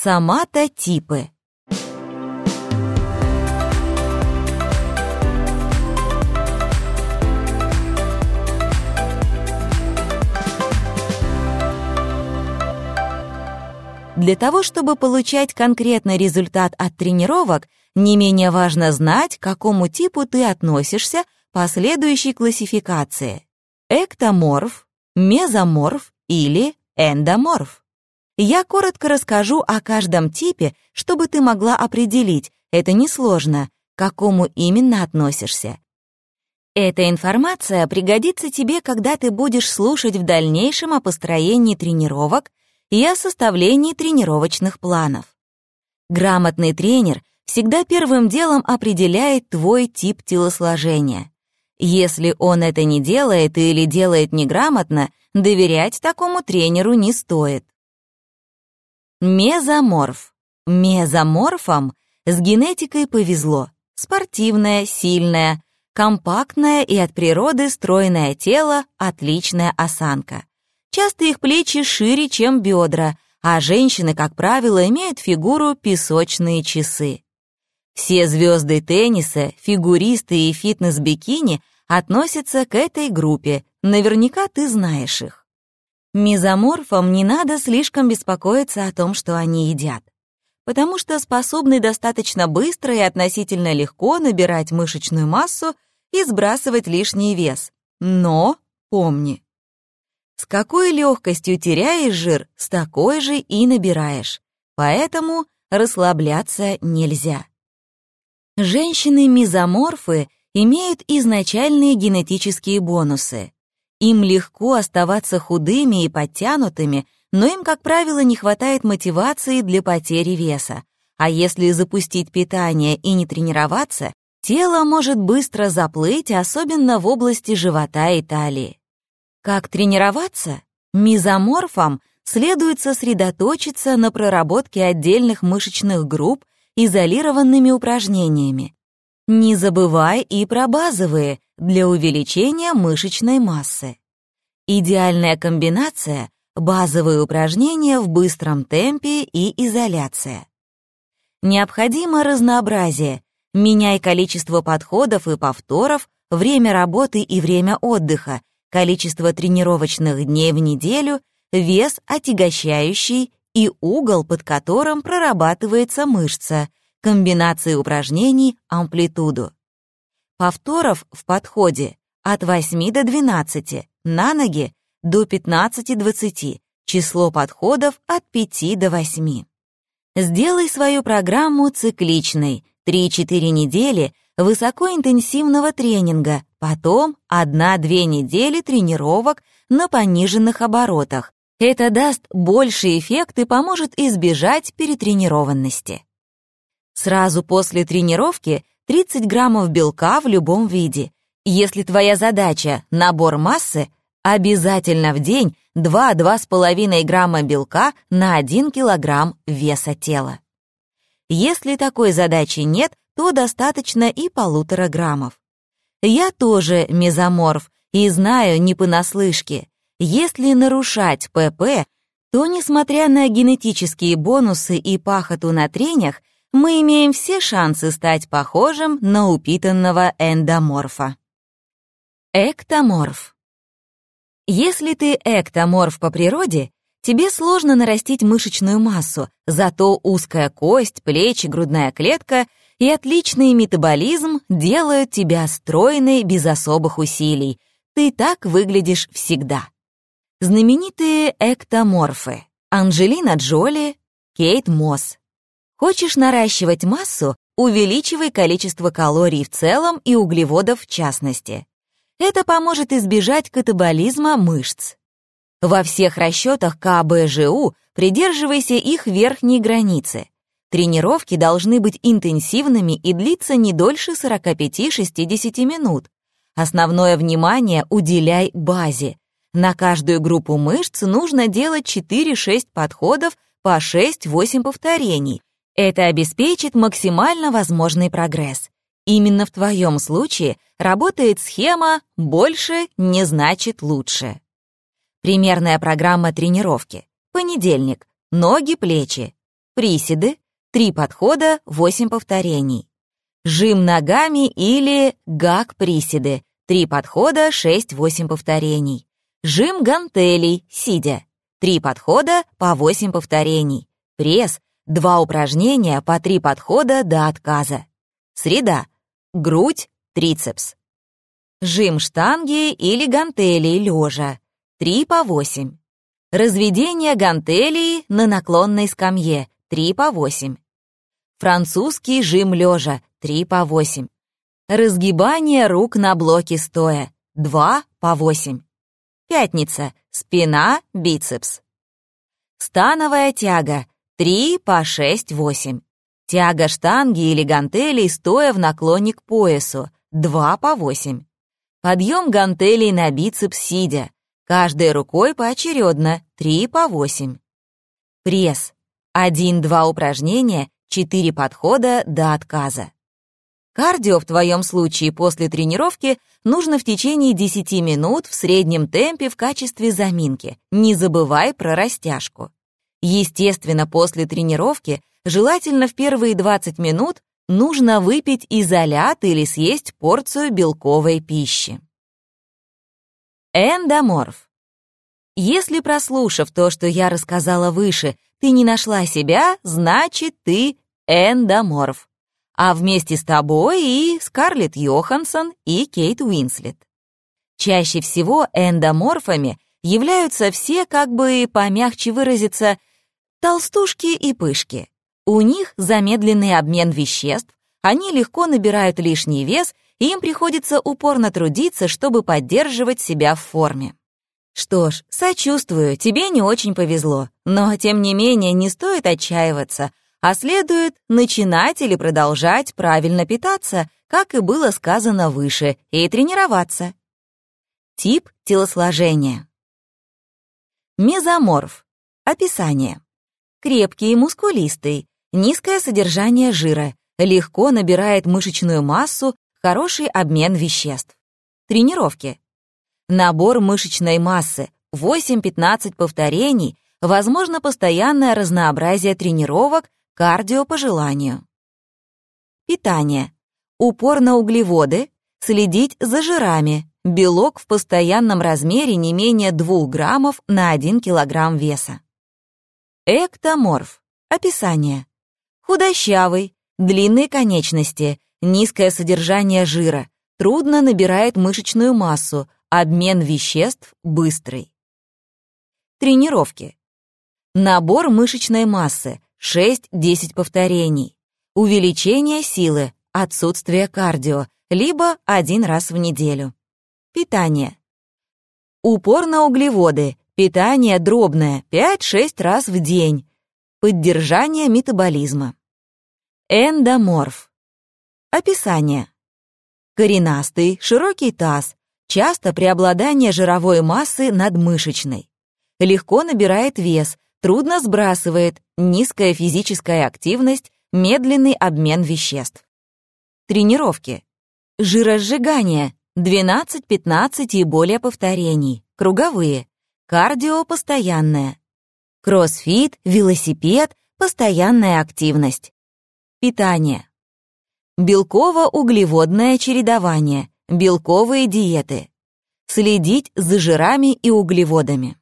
Соматотипы. Для того, чтобы получать конкретный результат от тренировок, не менее важно знать, к какому типу ты относишься по следующей классификации. Эктоморф, мезоморф или эндоморф. Я коротко расскажу о каждом типе, чтобы ты могла определить, это несложно, к какому именно относишься. Эта информация пригодится тебе, когда ты будешь слушать в дальнейшем о построении тренировок и о составлении тренировочных планов. Грамотный тренер всегда первым делом определяет твой тип телосложения. Если он это не делает или делает неграмотно, доверять такому тренеру не стоит. Мезоморф. Мезоморфам с генетикой повезло. Спортивное, сильное, компактное и от природы стройное тело, отличная осанка. Часто их плечи шире, чем бедра, а женщины, как правило, имеют фигуру песочные часы. Все звезды тенниса, фигуристы и фитнес-бикини относятся к этой группе, наверняка ты знаешь их. Мезоморфам не надо слишком беспокоиться о том, что они едят, потому что способны достаточно быстро и относительно легко набирать мышечную массу и сбрасывать лишний вес. Но помни, с какой легкостью теряешь жир, с такой же и набираешь. Поэтому расслабляться нельзя. Женщины-мезоморфы имеют изначальные генетические бонусы. Им легко оставаться худыми и подтянутыми, но им, как правило, не хватает мотивации для потери веса. А если запустить питание и не тренироваться, тело может быстро заплыть, особенно в области живота и талии. Как тренироваться? Мезоморфам следует сосредоточиться на проработке отдельных мышечных групп изолированными упражнениями. Не забывай и про базовые для увеличения мышечной массы. Идеальная комбинация — базовые упражнения в быстром темпе и изоляция. Необходимо разнообразие. Меняй количество подходов и повторов, время работы и время отдыха, количество тренировочных дней в неделю, вес отягощающий и угол, под которым прорабатывается мышца, комбинации упражнений, амплитуду. Повторов в подходе от 8 до 12, на ноги до 15-20, число подходов от 5 до 8. Сделай свою программу цикличной, 3-4 недели высокоинтенсивного тренинга, потом 1-2 недели тренировок на пониженных оборотах. Это даст больший эффект и поможет избежать перетренированности. Сразу после тренировки 30 граммов белка в любом виде. Если твоя задача — набор массы, обязательно в день 2-2,5 грамма белка на 1 килограмм веса тела. Если такой задачи нет, то достаточно и полутора граммов. Я тоже мезоморф и знаю не понаслышке, если нарушать ПП, то, несмотря на генетические бонусы и пахоту на тренях, мы имеем все шансы стать похожим на упитанного эндоморфа. Эктоморф. Если ты эктоморф по природе, тебе сложно нарастить мышечную массу, зато узкая кость, плечи, грудная клетка и отличный метаболизм делают тебя стройной без особых усилий. Ты так выглядишь всегда. Знаменитые эктоморфы Анджелина Джоли, Кейт Мосс. Хочешь наращивать массу, увеличивай количество калорий в целом и углеводов в частности. Это поможет избежать катаболизма мышц. Во всех расчетах КБЖУ придерживайся их верхней границы. Тренировки должны быть интенсивными и длиться не дольше 45-60 минут. Основное внимание уделяй базе. На каждую группу мышц нужно делать 4-6 подходов по 6-8 повторений, это обеспечит максимально возможный прогресс. Именно в твоем случае работает схема «больше не значит лучше». Примерная программа тренировки. Понедельник. Ноги, плечи. приседы, 3 подхода, 8 повторений. Жим ногами или гак-приседы, 3 подхода, 6-8 повторений. Жим гантелей, сидя, 3 подхода по 8 повторений. Пресс, 2 упражнения по 3 подхода до отказа. Среда, грудь, трицепс. Жим штанги или гантелей лежа, 3 по 8. Разведение гантелей на наклонной скамье, 3 по 8. Французский жим лежа, 3 по 8. Разгибание рук на блоке стоя, 2 по 8. Пятница, спина, бицепс. Становая тяга, 3 по 6-8. Тяга штанги или гантелей стоя в наклоне к поясу, 2 по 8. Подъем гантелей на бицепс сидя, каждой рукой поочередно, 3 по 8. Пресс. 1-2 упражнения, 4 подхода до отказа. Кардио в твоем случае после тренировки нужно в течение 10 минут в среднем темпе в качестве заминки. Не забывай про растяжку. Естественно, после тренировки желательно в первые 20 минут нужно выпить изолят или съесть порцию белковой пищи. Эндоморф. Если, прослушав то, что я рассказала выше, ты не нашла себя, значит, ты эндоморф. А вместе с тобой и Скарлетт Йоханссон и Кейт Уинслет. Чаще всего эндоморфами являются все, как бы помягче выразиться, толстушки и пышки. У них замедленный обмен веществ, они легко набирают лишний вес, и им приходится упорно трудиться, чтобы поддерживать себя в форме. Что ж, сочувствую, тебе не очень повезло, но, тем не менее, не стоит отчаиваться, а следует начинать или продолжать правильно питаться, как и было сказано выше, и тренироваться. Тип телосложения. Мезоморф. Описание. Крепкий и мускулистый, низкое содержание жира, легко набирает мышечную массу, хороший обмен веществ. Тренировки. Набор мышечной массы, 8-15 повторений, возможно постоянное разнообразие тренировок, кардио по желанию. Питание. Упор на углеводы, следить за жирами, белок в постоянном размере не менее 2 граммов на 1 килограмм веса. Эктоморф. Описание. Худощавый, длинные конечности, низкое содержание жира, трудно набирает мышечную массу, обмен веществ быстрый. Тренировки. Набор мышечной массы, 6-10 повторений. Увеличение силы, отсутствие кардио, либо один раз в неделю. Питание. Упор на углеводы, питание дробное, 5-6 раз в день. Поддержание метаболизма. Эндоморф. Описание. Коренастый, широкий таз, часто преобладание жировой массы над мышечной. Легко набирает вес, трудно сбрасывает, низкая физическая активность, медленный обмен веществ. Тренировки. Жиросжигание. 12-15 и более повторений. Круговые. Кардио постоянное. Кроссфит, велосипед, постоянная активность. Питание. Белково-углеводное чередование, белковые диеты. Следить за жирами и углеводами.